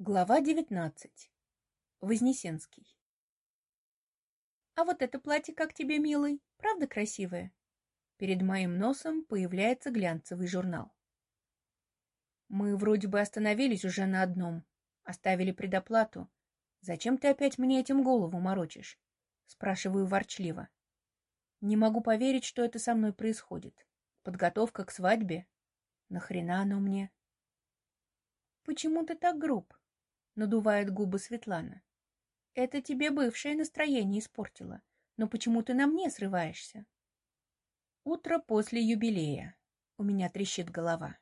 Глава девятнадцать. Вознесенский. «А вот это платье как тебе, милый? Правда красивое?» Перед моим носом появляется глянцевый журнал. Мы вроде бы остановились уже на одном, оставили предоплату. Зачем ты опять мне этим голову морочишь? Спрашиваю ворчливо. Не могу поверить, что это со мной происходит. Подготовка к свадьбе? Нахрена оно мне? Почему ты так груб? Надувает губы Светлана. Это тебе бывшее настроение испортило. Но почему ты на мне срываешься? Утро после юбилея. У меня трещит голова.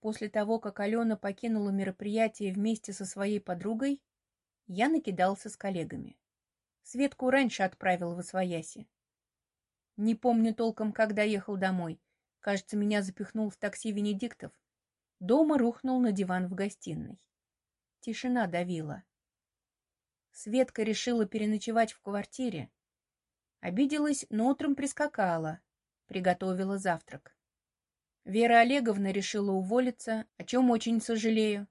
После того, как Алена покинула мероприятие вместе со своей подругой, я накидался с коллегами. Светку раньше отправил в Освояси. Не помню толком, когда ехал домой. Кажется, меня запихнул в такси Венедиктов. Дома рухнул на диван в гостиной. Тишина давила. Светка решила переночевать в квартире. Обиделась, но утром прискакала, приготовила завтрак. Вера Олеговна решила уволиться, о чем очень сожалею.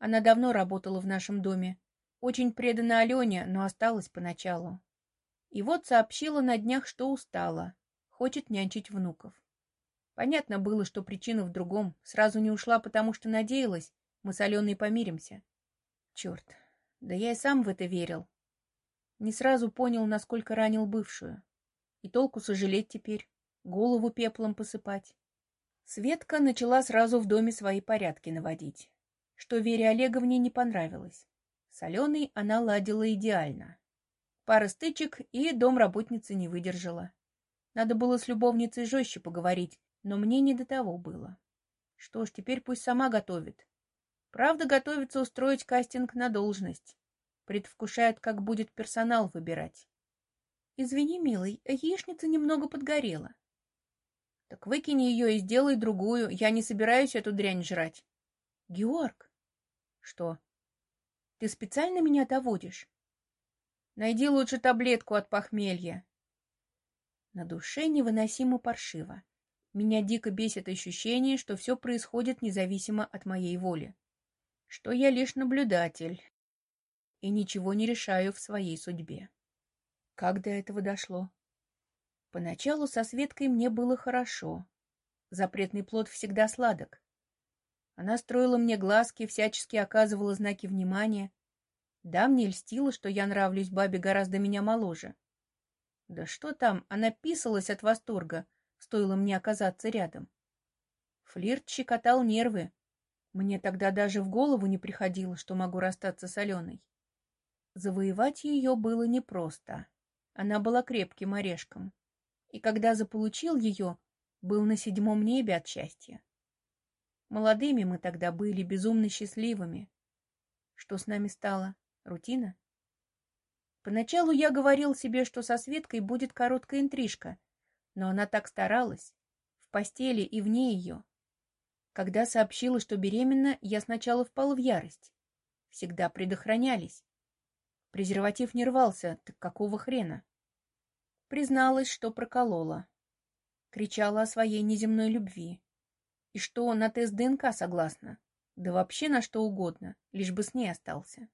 Она давно работала в нашем доме. Очень предана Алене, но осталась поначалу. И вот сообщила на днях, что устала, хочет нянчить внуков. Понятно было, что причина в другом. Сразу не ушла, потому что надеялась, мы с Аленой помиримся. Черт, да я и сам в это верил. Не сразу понял, насколько ранил бывшую. И толку сожалеть теперь, голову пеплом посыпать. Светка начала сразу в доме свои порядки наводить, что Вере Олеговне не понравилось. С Аленой она ладила идеально. Пара стычек, и домработница не выдержала. Надо было с любовницей жестче поговорить, но мне не до того было. Что ж, теперь пусть сама готовит. Правда, готовится устроить кастинг на должность. Предвкушает, как будет персонал выбирать. Извини, милый, яичница немного подгорела. Так выкини ее и сделай другую. Я не собираюсь эту дрянь жрать. Георг. Что? Ты специально меня доводишь? Найди лучше таблетку от похмелья. На душе невыносимо паршиво. Меня дико бесит ощущение, что все происходит независимо от моей воли что я лишь наблюдатель и ничего не решаю в своей судьбе. Как до этого дошло? Поначалу со Светкой мне было хорошо. Запретный плод всегда сладок. Она строила мне глазки, всячески оказывала знаки внимания. Да, мне льстило, что я нравлюсь бабе гораздо меня моложе. Да что там, она писалась от восторга, стоило мне оказаться рядом. Флирт щекотал нервы, мне тогда даже в голову не приходило, что могу расстаться с Аленой. Завоевать ее было непросто. Она была крепким орешком. И когда заполучил ее, был на седьмом небе от счастья. Молодыми мы тогда были, безумно счастливыми. Что с нами стало? Рутина? Поначалу я говорил себе, что со Светкой будет короткая интрижка, но она так старалась. В постели и вне ее. Когда сообщила, что беременна, я сначала впала в ярость. Всегда предохранялись. Презерватив не рвался, так какого хрена? Призналась, что проколола. Кричала о своей неземной любви. И что на тест ДНК согласна. Да вообще на что угодно, лишь бы с ней остался.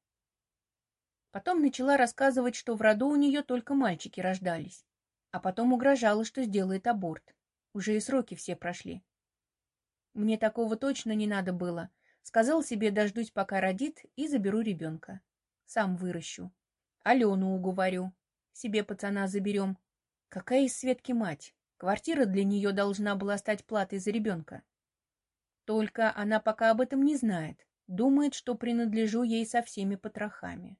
Потом начала рассказывать, что в роду у нее только мальчики рождались. А потом угрожала, что сделает аборт. Уже и сроки все прошли. Мне такого точно не надо было. Сказал себе, дождусь, пока родит, и заберу ребенка. Сам выращу. Алену уговорю. Себе пацана заберем. Какая из Светки мать? Квартира для нее должна была стать платой за ребенка. Только она пока об этом не знает. Думает, что принадлежу ей со всеми потрохами.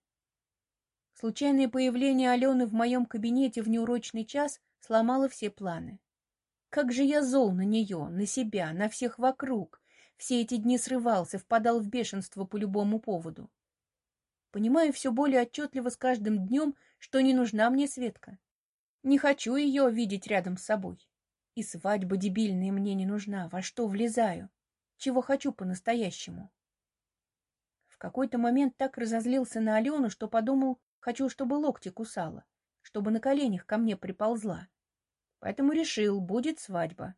Случайное появление Алены в моем кабинете в неурочный час сломало все планы. Как же я зол на нее, на себя, на всех вокруг. Все эти дни срывался, впадал в бешенство по любому поводу. Понимаю все более отчетливо с каждым днем, что не нужна мне Светка. Не хочу ее видеть рядом с собой. И свадьба дебильная мне не нужна. Во что влезаю? Чего хочу по-настоящему? В какой-то момент так разозлился на Алену, что подумал, хочу, чтобы локти кусала, чтобы на коленях ко мне приползла. Поэтому решил, будет свадьба.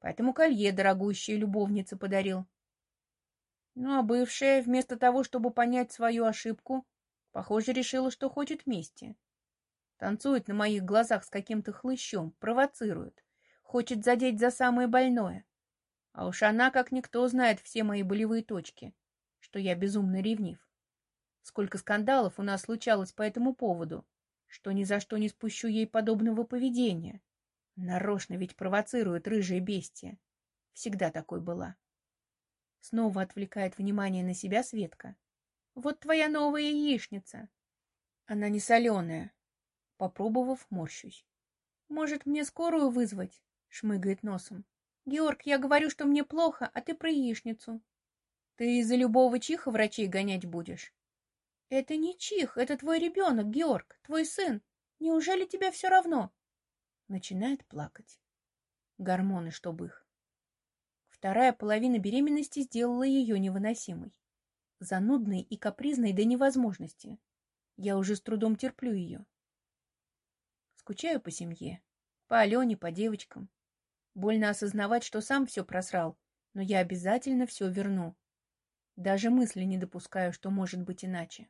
Поэтому колье дорогущее любовнице подарил. Ну а бывшая, вместо того, чтобы понять свою ошибку, похоже, решила, что хочет мести. Танцует на моих глазах с каким-то хлыщом, провоцирует, хочет задеть за самое больное. А уж она, как никто, знает все мои болевые точки, что я безумно ревнив. Сколько скандалов у нас случалось по этому поводу, что ни за что не спущу ей подобного поведения. Нарочно ведь провоцирует рыжее бестия. Всегда такой была. Снова отвлекает внимание на себя Светка. Вот твоя новая яичница. Она не соленая. Попробовав, морщусь. Может, мне скорую вызвать? Шмыгает носом. Георг, я говорю, что мне плохо, а ты про яичницу. Ты из-за любого чиха врачей гонять будешь? Это не чих, это твой ребенок, Георг, твой сын. Неужели тебе все равно? Начинает плакать. Гормоны, чтобы их. Вторая половина беременности сделала ее невыносимой. Занудной и капризной до невозможности. Я уже с трудом терплю ее. Скучаю по семье, по Алене, по девочкам. Больно осознавать, что сам все просрал, но я обязательно все верну. Даже мысли не допускаю, что может быть иначе.